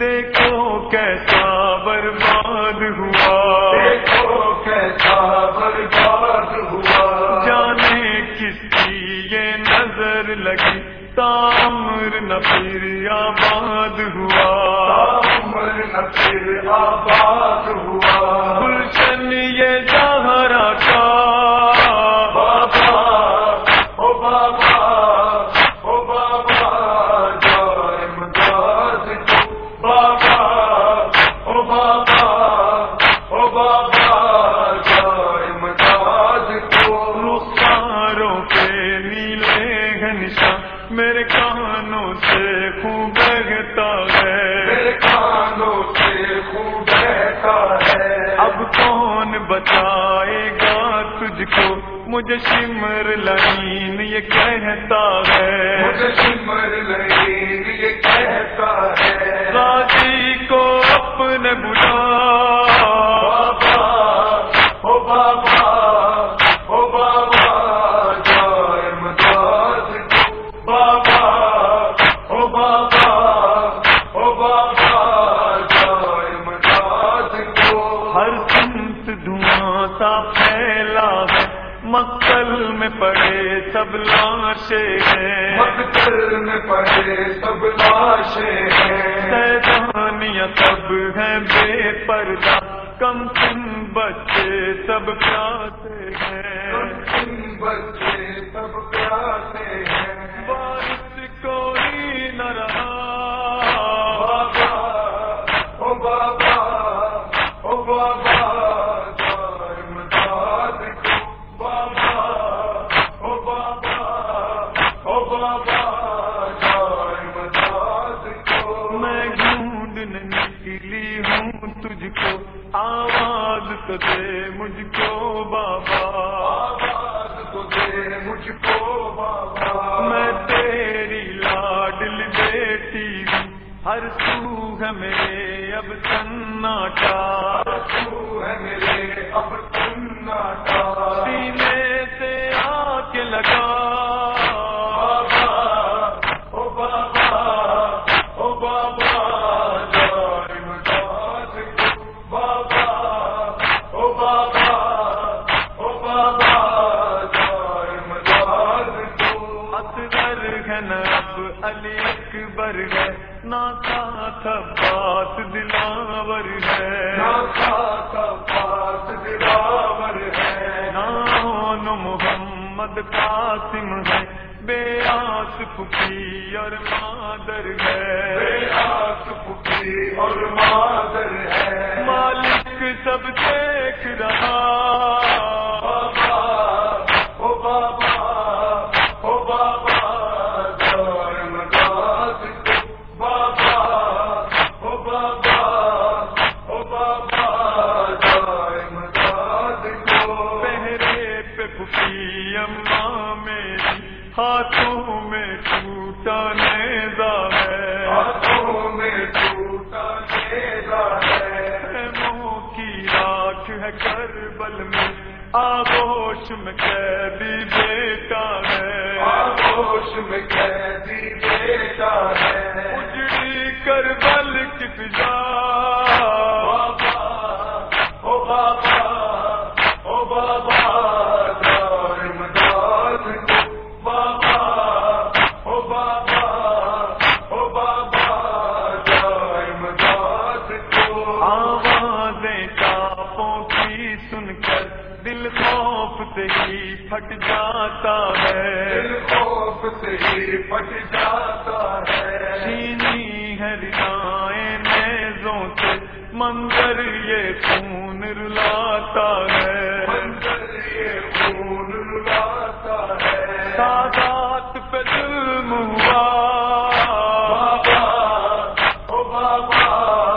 دیکھو کیسا برباد ہوا۔ دیکھو کیسا برباد ہوا۔ جانے کس کی یہ نظر لگی۔ تامر نہ پھر آباد ہوا۔ نہ پھر آباد ہوا۔ گلشن یہ گا تجھ کو۔ مجھے سمر لائن یہ کہتا ہے۔ مجھے سمر لگی یہ کہتا ہے۔ راجی کو اپنے بلا۔ سب لاشیں ہیں۔ مقتل میں پڑے سب لاشیں ہیں۔ سیدانیاں سب ہیں بے پردہ۔ کم سن بچے سب پیاسے ہیں۔ تم بچے سب پیاسے ہیں۔ نکلی ہوں تجھ کو آواز تو دے مجھ کو بابا۔ آواز تو دے مجھ کو بابا۔ میں تیری لاڈل بیٹی ہوں۔ ہر سو ہے میرے اب سناٹا تو ہے میرے اب سناٹا سینے سے آ کے لگا۔ اکبر ہے نا تھا بات دلاور ہے۔ پاس دلاور ہے۔ نان محمد قاسم ہے بے آس پکی اور مادر ہے۔ آس پکی اور مادر ہے۔ مالک سب دیکھ رہا۔ پکی اماں میری ہاتھوں میں ٹوٹا نیزا ہے۔ ہاتھوں میں ٹوٹا نیزا ہے۔ خیموں کی راکھ ہے کربل میں آگوش میں قیدی بیٹا ہے۔ آگوش میں قیدی بیٹا ہے۔ ہی پھٹ جاتا ہے۔ خوف سے ہی پھٹ جاتا ہے۔ چینی سے منظر یہ خون رلاتا ہے۔ منظر یہ خون رلاتا ہے۔ سادات پہ ظلم ہوا۔ بابا او بابا۔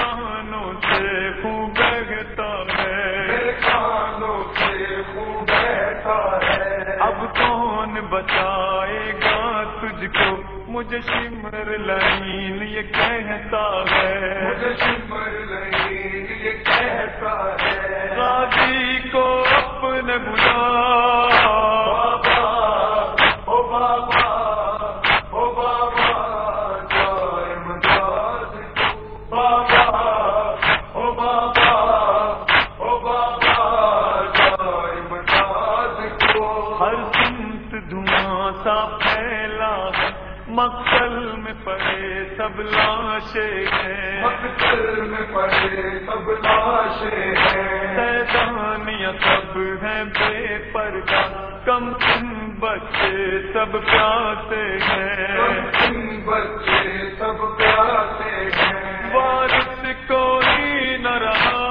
کانوں سے خوب بہتا ہے کانوں سے خوب بہتا ہے اب کون بتائے گا تجھ کو مجھے سمر لائن یہ کہتا ہے مجھے سمر نہیں یہ کہتا ہے سا پھیلا ہے۔ مقتل میں پڑے سب لاشیں ہیں۔ مقتل میں پڑے سب لاشیں ہیں۔ سیدانیاں سب ہیں بے پردہ۔ کم کم بچے سب پیاسے ہیں۔ تم بچے سب پیاسے ہیں۔ وارث کوئی نہ رہا۔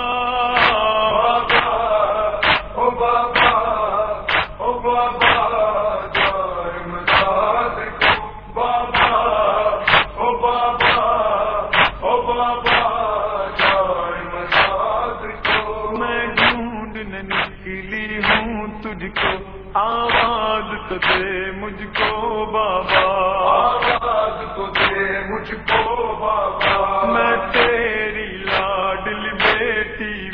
مجھ کو بابا۔ آواز تو دے مجھ کو بابا۔ میں تیری لاڈلی بیٹی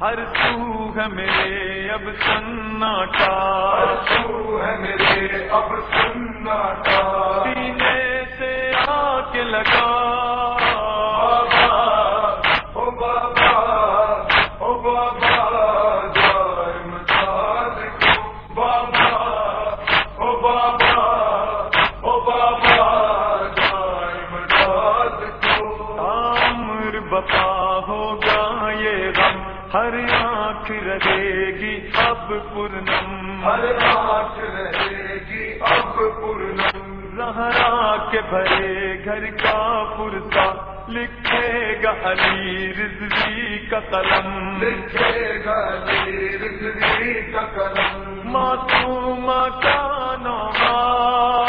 ہر سو ہے میرے اب سناٹا تو ہے میرے اب سناٹا سینے سے آ کے لگا۔ بپا ہوگا یہ غم ہر آنکھ رہے گی اب پورنم۔ ہر رات رہے گی اب پورنم۔ زہرا کے بھرے گھر کا پرتا لکھے گا علی رضوی کا قلم۔ لکھے گا رضوی کا قلم۔ معصوم کا نوما